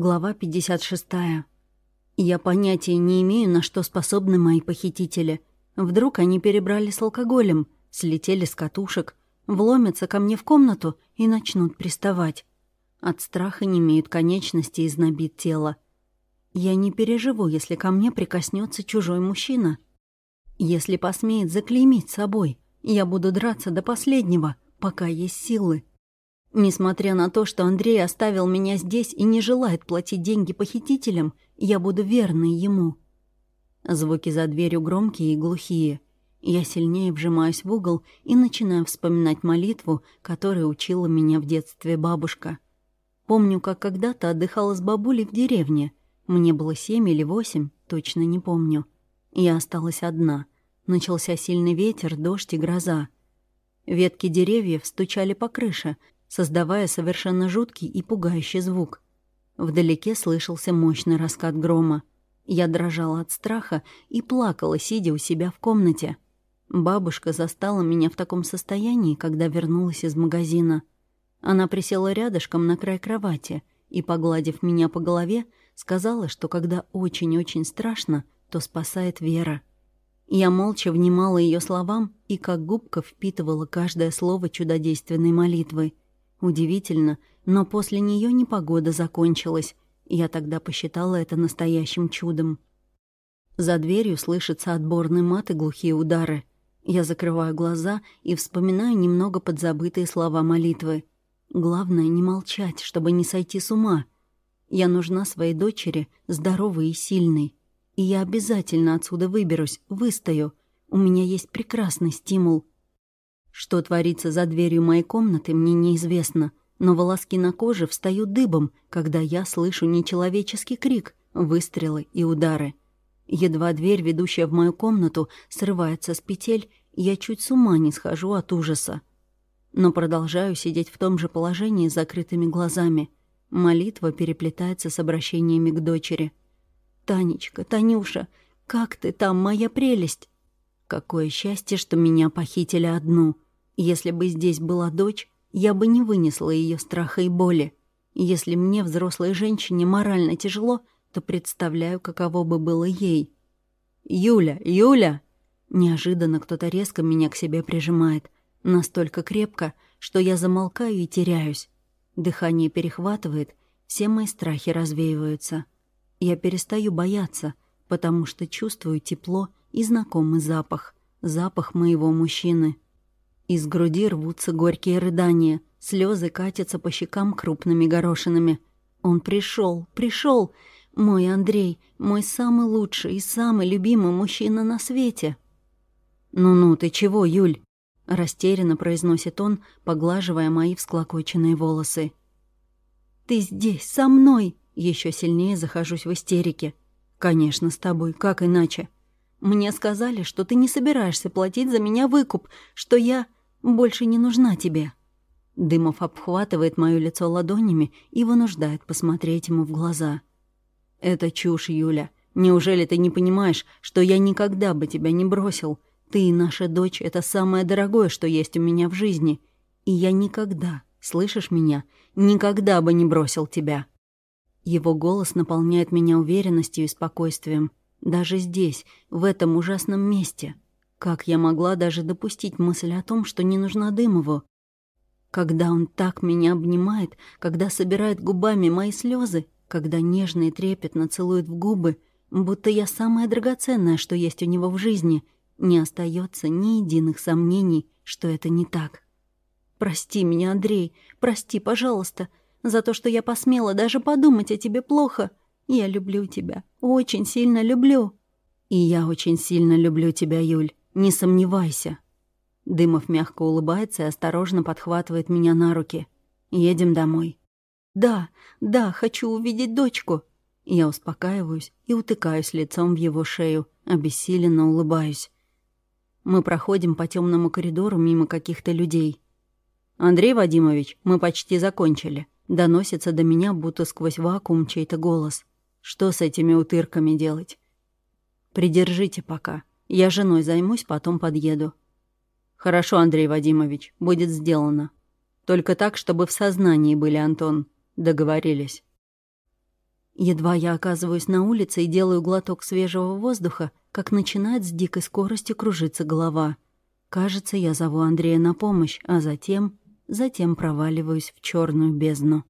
Глава 56. Я понятия не имею, на что способны мои похитители. Вдруг они перебрали с алкоголем, слетели с катушек, вломятся ко мне в комнату и начнут приставать. От страха не имеют конечности и знобит тело. Я не переживу, если ко мне прикоснется чужой мужчина. Если посмеет заклеймить собой, я буду драться до последнего, пока есть силы. Несмотря на то, что Андрей оставил меня здесь и не желает платить деньги похитителям, я буду верной ему. Звуки за дверью громкие и глухие. Я сильнее вжимаюсь в угол и начинаю вспоминать молитву, которой учила меня в детстве бабушка. Помню, как когда-то отдыхала с бабулей в деревне. Мне было семь или восемь, точно не помню. Я осталась одна. Начался сильный ветер, дождь и гроза. Ветки деревьев стучали по крыше, создавая совершенно жуткий и пугающий звук. Вдалеке слышался мощный раскат грома. Я дрожала от страха и плакала, сидя у себя в комнате. Бабушка застала меня в таком состоянии, когда вернулась из магазина. Она присела рядышком на край кровати и, погладив меня по голове, сказала, что когда очень-очень страшно, то спасает Вера. Я молча внимала ее словам и как губка впитывала каждое слово чудодейственной молитвы — Удивительно, но после нее непогода закончилась. Я тогда посчитала это настоящим чудом. За дверью слышится отборный мат и глухие удары. Я закрываю глаза и вспоминаю немного подзабытые слова молитвы. Главное — не молчать, чтобы не сойти с ума. Я нужна своей дочери, здоровой и сильной. И я обязательно отсюда выберусь, выстою. У меня есть прекрасный стимул — что творится за дверью моей комнаты, мне неизвестно, но волоски на коже встают дыбом, когда я слышу нечеловеческий крик, выстрелы и удары. Едва дверь, ведущая в мою комнату, срывается с петель, я чуть с ума не схожу от ужаса. Но продолжаю сидеть в том же положении с закрытыми глазами. Молитва переплетается с обращениями к дочери. «Танечка, Танюша, как ты там, моя прелесть?» Какое счастье, что меня похитили одну — если бы здесь была дочь, я бы не вынесла ее страха и боли. Если мне, взрослой женщине, морально тяжело, то представляю, каково бы было ей. «Юля! Юля!» Неожиданно кто-то резко меня к себе прижимает. Настолько крепко, что я замолкаю и теряюсь. Дыхание перехватывает, все мои страхи развеиваются. Я перестаю бояться, потому что чувствую тепло и знакомый запах. Запах моего мужчины. Из груди рвутся горькие рыдания, слезы катятся по щекам крупными горошинами. Он пришел, пришел, мой Андрей, мой самый лучший и самый любимый мужчина на свете. «Ну-ну, ты чего, Юль?» — растерянно произносит он, поглаживая мои всклокоченные волосы. «Ты здесь, со мной!» Еще сильнее захожусь в истерике. «Конечно, с тобой, как иначе?» «Мне сказали, что ты не собираешься платить за меня выкуп, что я...» больше не нужна тебе». Дымов обхватывает моё лицо ладонями и вынуждает посмотреть ему в глаза. «Это чушь, Юля. Неужели ты не понимаешь, что я никогда бы тебя не бросил? Ты и наша дочь — это самое дорогое, что есть у меня в жизни. И я никогда, слышишь меня, никогда бы не бросил тебя». Его голос наполняет меня уверенностью и спокойствием. Даже здесь, в этом ужасном месте — как я могла даже допустить мысль о том, что не нужна Дымову? Когда он так меня обнимает, когда собирает губами мои слезы, когда нежно и трепетно целует в губы, будто я самое драгоценное, что есть у него в жизни, не остается ни единых сомнений, что это не так. Прости меня, Андрей, прости, пожалуйста, за то, что я посмела даже подумать о тебе плохо. Я люблю тебя, очень сильно люблю. И я очень сильно люблю тебя, Юль. Не сомневайся». Дымов мягко улыбается и осторожно подхватывает меня на руки. «Едем домой». «Да, да, хочу увидеть дочку». Я успокаиваюсь и утыкаюсь лицом в его шею, обессиленно улыбаюсь. Мы проходим по темному коридору мимо каких-то людей. «Андрей Вадимович, мы почти закончили», — доносится до меня, будто сквозь вакуум чей-то голос. «Что с этими утырками делать?» «Придержите пока», я женой займусь, потом подъеду». «Хорошо, Андрей Вадимович, будет сделано. Только так, чтобы в сознании были, Антон. Договорились». Едва я оказываюсь на улице и делаю глоток свежего воздуха, как начинает с дикой скоростью кружиться голова. Кажется, я зову Андрея на помощь, а затем... Затем проваливаюсь в черную бездну.